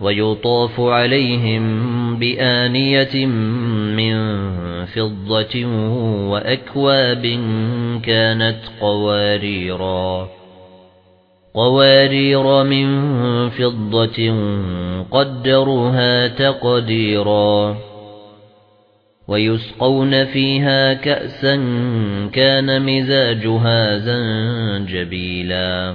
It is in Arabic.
ويطاف عليهم بآنية من فضة وأكواب كانت قواريرا. قوارير من فضة قدروها تقديرا. ويسقون فيها كأسا كان مزاجها زنجبيلا.